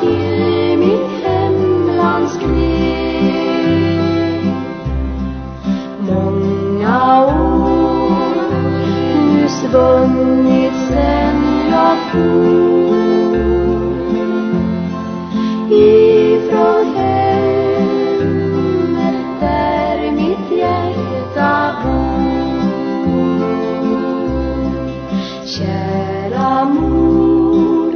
till mitt hemland skrev. Många år nu svunnit sen jag for. Kära mor,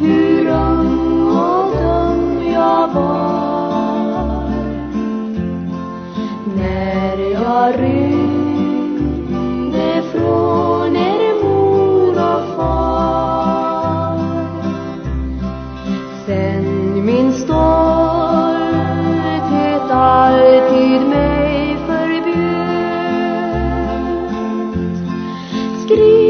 hur ung och dum jag var. När jag rymde från er mor och far. Sen min stolthet alltid mig förbjöd. Skriv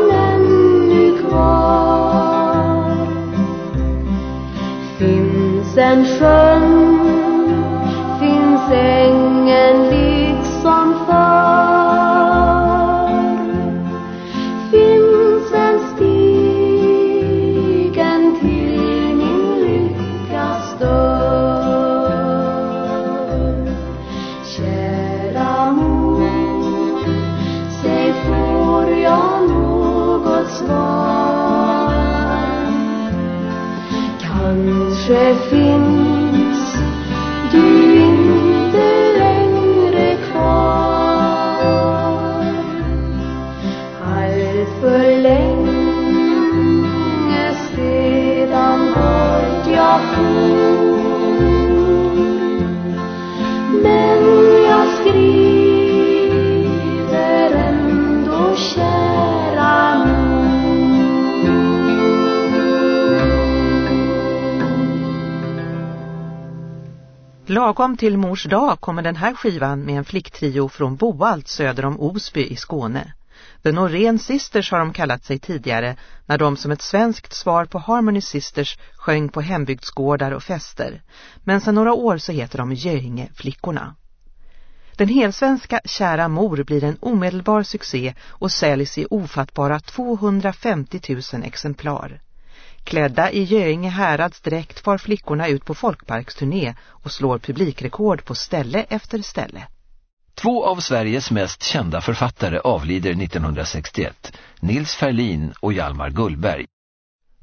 Finns en É chefe Lagom till mors dag kommer den här skivan med en flicktrio från Boalt söder om Osby i Skåne. The Norén Sisters har de kallat sig tidigare när de som ett svenskt svar på Harmony Sisters sjöng på hembygdsgårdar och fester. Men sedan några år så heter de Göinge flickorna. Den helsvenska Kära mor blir en omedelbar succé och säljs i ofattbara 250 000 exemplar. Klädda i Göinge härads dräkt far flickorna ut på folkparksturné och slår publikrekord på ställe efter ställe. Två av Sveriges mest kända författare avlider 1961, Nils Ferlin och Hjalmar Gullberg.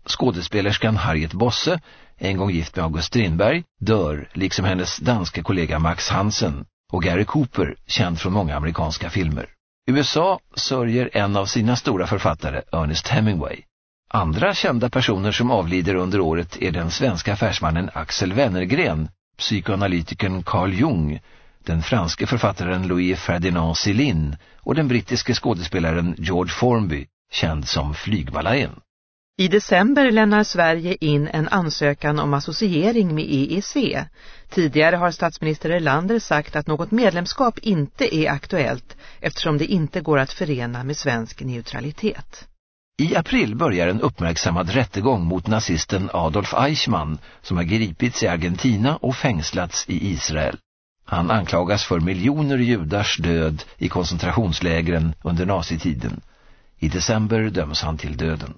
Skådespelerskan Harriet Bosse, en gång gift med August Strindberg, dör liksom hennes danske kollega Max Hansen och Gary Cooper, känd från många amerikanska filmer. USA sörjer en av sina stora författare, Ernest Hemingway. Andra kända personer som avlider under året är den svenska affärsmannen Axel Wennergren, psykoanalytikern Carl Jung, den franske författaren Louis Ferdinand Céline och den brittiske skådespelaren George Formby, känd som Flygbalajen. I december lämnar Sverige in en ansökan om associering med EEC. Tidigare har statsminister Erlander sagt att något medlemskap inte är aktuellt eftersom det inte går att förena med svensk neutralitet. I april börjar en uppmärksammad rättegång mot nazisten Adolf Eichmann som har gripits i Argentina och fängslats i Israel. Han anklagas för miljoner judars död i koncentrationslägren under nazitiden. I december döms han till döden.